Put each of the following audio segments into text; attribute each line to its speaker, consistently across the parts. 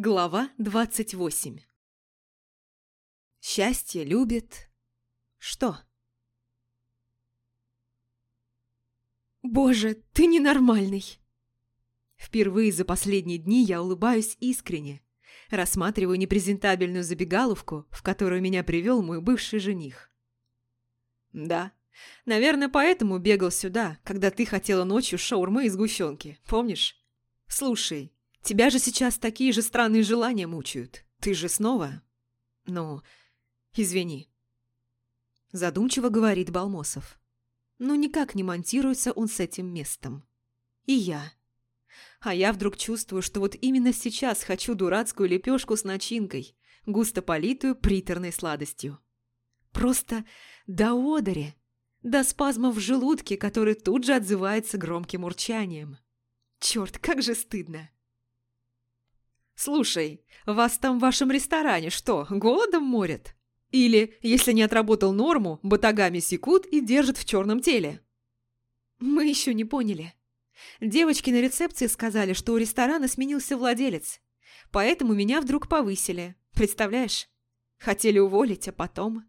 Speaker 1: Глава двадцать восемь. Счастье любит... Что? Боже, ты ненормальный! Впервые за последние дни я улыбаюсь искренне, рассматриваю непрезентабельную забегаловку, в которую меня привел мой бывший жених. Да, наверное, поэтому бегал сюда, когда ты хотела ночью шаурмы и сгущенки, помнишь? Слушай, Тебя же сейчас такие же странные желания мучают. Ты же снова... Ну, извини. Задумчиво говорит Балмосов. Но никак не монтируется он с этим местом. И я. А я вдруг чувствую, что вот именно сейчас хочу дурацкую лепешку с начинкой, густо политую приторной сладостью. Просто до одери, до спазмов в желудке, который тут же отзывается громким урчанием. Черт, как же стыдно. «Слушай, вас там в вашем ресторане что, голодом морят? Или, если не отработал норму, батагами секут и держат в черном теле?» «Мы еще не поняли. Девочки на рецепции сказали, что у ресторана сменился владелец, поэтому меня вдруг повысили. Представляешь? Хотели уволить, а потом...»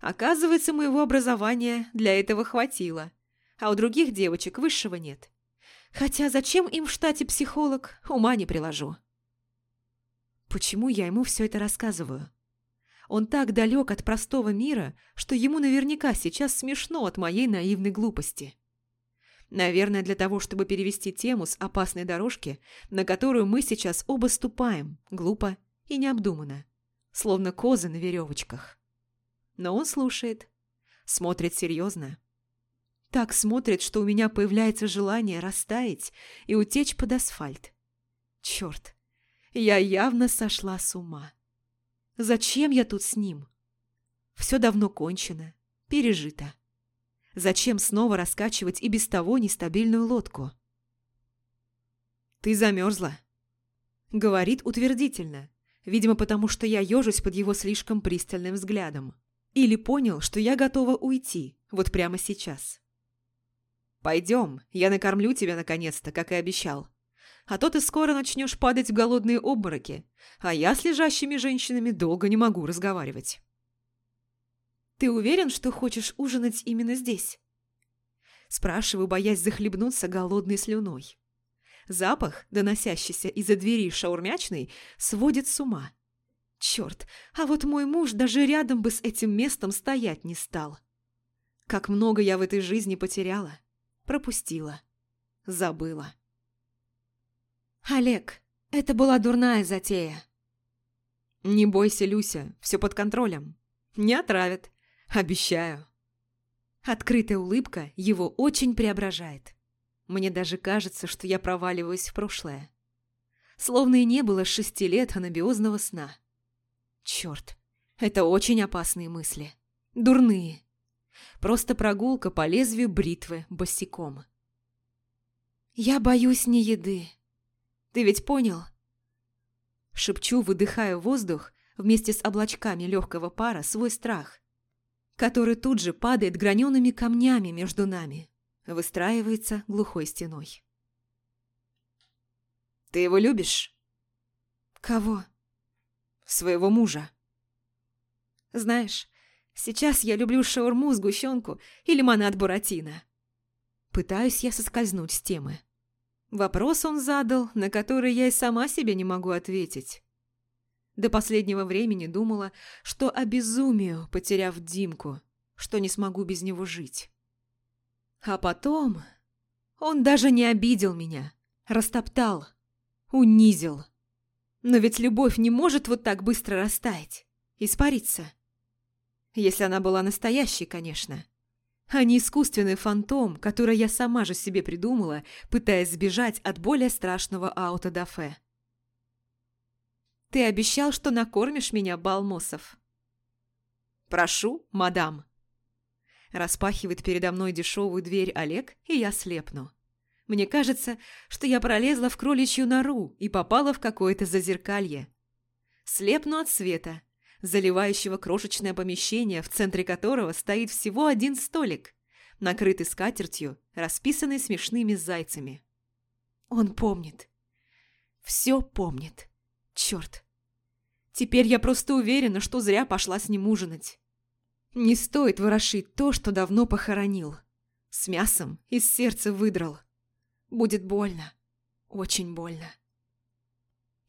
Speaker 1: Оказывается, моего образования для этого хватило, а у других девочек высшего нет. Хотя зачем им в штате психолог, ума не приложу. Почему я ему все это рассказываю? Он так далек от простого мира, что ему наверняка сейчас смешно от моей наивной глупости. Наверное, для того, чтобы перевести тему с опасной дорожки, на которую мы сейчас оба ступаем, глупо и необдуманно, словно козы на веревочках. Но он слушает, смотрит серьезно. Так смотрит, что у меня появляется желание растаять и утечь под асфальт. Черт, я явно сошла с ума. Зачем я тут с ним? Все давно кончено, пережито. Зачем снова раскачивать и без того нестабильную лодку? «Ты замерзла?» Говорит утвердительно, видимо, потому что я ежусь под его слишком пристальным взглядом. Или понял, что я готова уйти, вот прямо сейчас. «Пойдем, я накормлю тебя наконец-то, как и обещал а то ты скоро начнешь падать в голодные обмороки, а я с лежащими женщинами долго не могу разговаривать. «Ты уверен, что хочешь ужинать именно здесь?» Спрашиваю, боясь захлебнуться голодной слюной. Запах, доносящийся из-за двери шаурмячной, сводит с ума. Черт, а вот мой муж даже рядом бы с этим местом стоять не стал. Как много я в этой жизни потеряла, пропустила, забыла. «Олег, это была дурная затея». «Не бойся, Люся, все под контролем. Не отравят. Обещаю». Открытая улыбка его очень преображает. Мне даже кажется, что я проваливаюсь в прошлое. Словно и не было шести лет анабиозного сна. Черт, это очень опасные мысли. Дурные. Просто прогулка по лезвию бритвы босиком. «Я боюсь не еды», ты ведь понял?» Шепчу, выдыхая воздух вместе с облачками легкого пара свой страх, который тут же падает гранеными камнями между нами, выстраивается глухой стеной. «Ты его любишь?» «Кого?» «Своего мужа». «Знаешь, сейчас я люблю шаурму, сгущенку и лимонад Буратино». Пытаюсь я соскользнуть с темы. Вопрос он задал, на который я и сама себе не могу ответить. До последнего времени думала, что обезумию, потеряв Димку, что не смогу без него жить. А потом он даже не обидел меня, растоптал, унизил. Но ведь любовь не может вот так быстро растаять, испариться. Если она была настоящей, конечно а не искусственный фантом, который я сама же себе придумала, пытаясь сбежать от более страшного аутодафе. «Ты обещал, что накормишь меня, Балмосов?» «Прошу, мадам». Распахивает передо мной дешевую дверь Олег, и я слепну. Мне кажется, что я пролезла в кроличью нору и попала в какое-то зазеркалье. Слепну от света, заливающего крошечное помещение, в центре которого стоит всего один столик, накрытый скатертью, расписанный смешными зайцами. Он помнит. Все помнит. Черт. Теперь я просто уверена, что зря пошла с ним ужинать. Не стоит ворошить то, что давно похоронил. С мясом из сердца выдрал. Будет больно. Очень больно.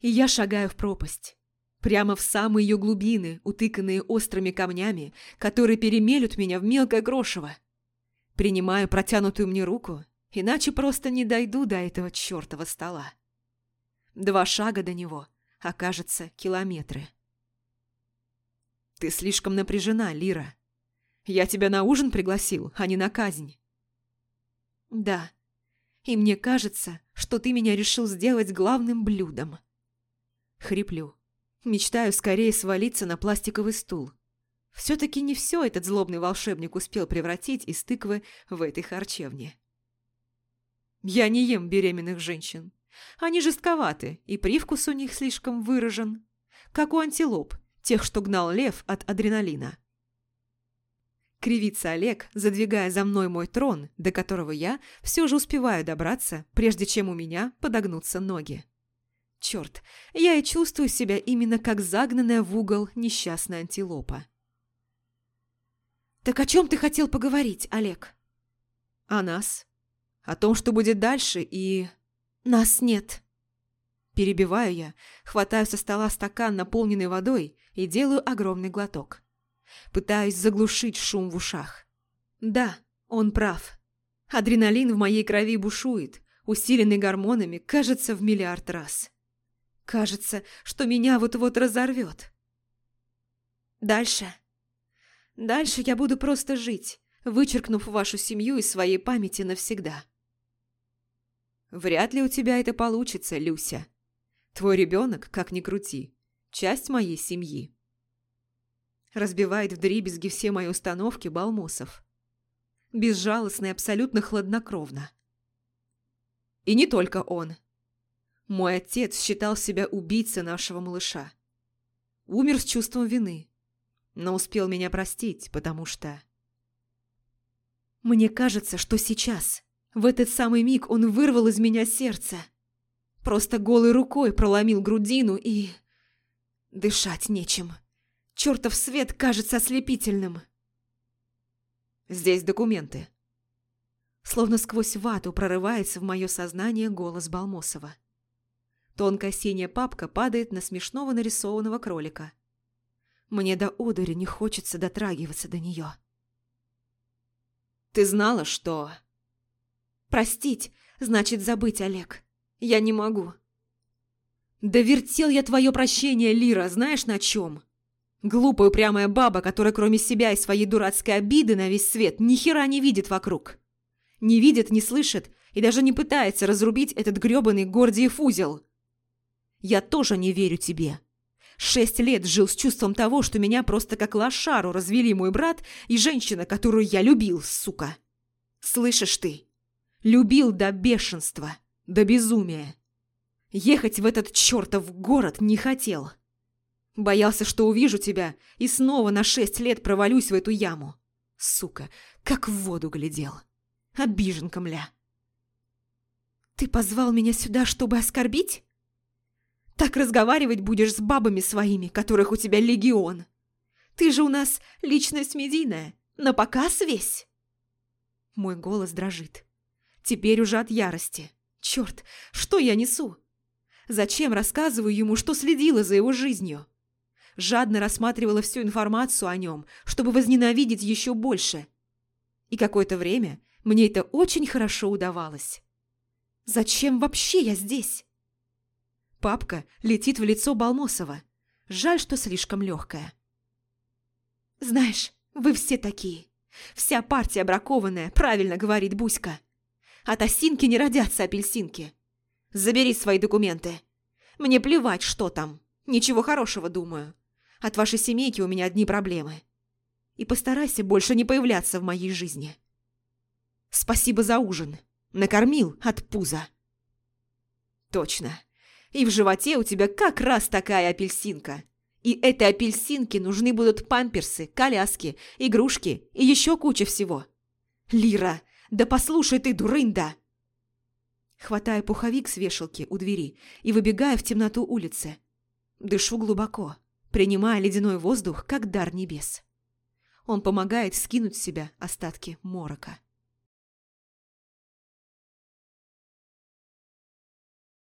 Speaker 1: И я шагаю в пропасть. Прямо в самые ее глубины, утыканные острыми камнями, которые перемелют меня в мелкое крошево. Принимаю протянутую мне руку, иначе просто не дойду до этого чертова стола. Два шага до него, окажется километры. Ты слишком напряжена, Лира. Я тебя на ужин пригласил, а не на казнь. Да, и мне кажется, что ты меня решил сделать главным блюдом. Хриплю. Мечтаю скорее свалиться на пластиковый стул. Все-таки не все этот злобный волшебник успел превратить из тыквы в этой харчевне. Я не ем беременных женщин. Они жестковаты, и привкус у них слишком выражен. Как у антилоп, тех, что гнал лев от адреналина. Кривится Олег, задвигая за мной мой трон, до которого я все же успеваю добраться, прежде чем у меня подогнутся ноги. Черт, я и чувствую себя именно как загнанная в угол несчастная антилопа. «Так о чем ты хотел поговорить, Олег?» «О нас. О том, что будет дальше, и...» «Нас нет». Перебиваю я, хватаю со стола стакан, наполненный водой, и делаю огромный глоток. Пытаюсь заглушить шум в ушах. Да, он прав. Адреналин в моей крови бушует, усиленный гормонами, кажется, в миллиард раз. Кажется, что меня вот-вот разорвет. Дальше. Дальше я буду просто жить, вычеркнув вашу семью из своей памяти навсегда. Вряд ли у тебя это получится, Люся. Твой ребенок, как ни крути, часть моей семьи. Разбивает в дребезги все мои установки Балмосов. Безжалостно и абсолютно хладнокровно. И не только он. Мой отец считал себя убийцей нашего малыша. Умер с чувством вины, но успел меня простить, потому что... Мне кажется, что сейчас, в этот самый миг, он вырвал из меня сердце. Просто голой рукой проломил грудину и... Дышать нечем. Чертов свет кажется ослепительным. Здесь документы. Словно сквозь вату прорывается в мое сознание голос Балмосова. Тонкая синяя папка падает на смешного нарисованного кролика. Мне до одури не хочется дотрагиваться до нее. «Ты знала, что...» «Простить значит забыть, Олег. Я не могу». «Да вертел я твое прощение, Лира, знаешь на чем?» Глупая упрямая баба, которая кроме себя и своей дурацкой обиды на весь свет ни хера не видит вокруг. Не видит, не слышит и даже не пытается разрубить этот грёбаный Гордиев узел. Я тоже не верю тебе. Шесть лет жил с чувством того, что меня просто как лошару развели мой брат и женщина, которую я любил, сука. Слышишь ты? Любил до бешенства, до безумия. Ехать в этот чертов город не хотел. Боялся, что увижу тебя и снова на шесть лет провалюсь в эту яму. Сука, как в воду глядел. Обиженка, мля. Ты позвал меня сюда, чтобы оскорбить? Так разговаривать будешь с бабами своими, которых у тебя легион. Ты же у нас личность медийная, на показ весь. Мой голос дрожит. Теперь уже от ярости. Черт, что я несу? Зачем рассказываю ему, что следила за его жизнью? Жадно рассматривала всю информацию о нем, чтобы возненавидеть еще больше. И какое-то время мне это очень хорошо удавалось. Зачем вообще я здесь? Папка летит в лицо Балмосова. Жаль, что слишком легкая. «Знаешь, вы все такие. Вся партия бракованная, правильно говорит Буська. От осинки не родятся апельсинки. Забери свои документы. Мне плевать, что там. Ничего хорошего, думаю. От вашей семейки у меня одни проблемы. И постарайся больше не появляться в моей жизни. Спасибо за ужин. Накормил от пуза. Точно. И в животе у тебя как раз такая апельсинка. И этой апельсинке нужны будут памперсы, коляски, игрушки и еще куча всего. Лира, да послушай ты, дурында! Хватая пуховик с вешалки у двери и выбегая в темноту улицы. Дышу глубоко, принимая ледяной воздух, как дар небес. Он помогает скинуть с себя остатки морока.